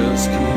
just keep